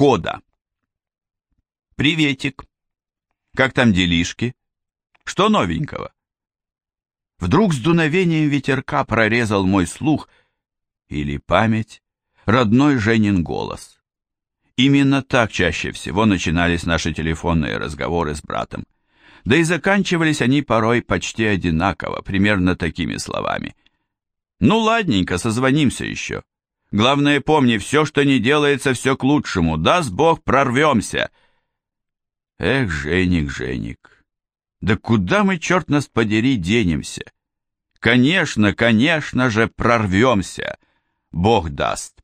Кода. Приветик. Как там делишки? Что новенького? Вдруг с дуновением ветерка прорезал мой слух или память родной Женин голос. Именно так чаще всего начинались наши телефонные разговоры с братом. Да и заканчивались они порой почти одинаково, примерно такими словами. «Ну ладненько, созвонимся еще. Главное, помни, все, что не делается, все к лучшему. Даст Бог, прорвемся!» Эх, Женик, Женик, да куда мы, черт нас подери, денемся? Конечно, конечно же, прорвемся. Бог даст.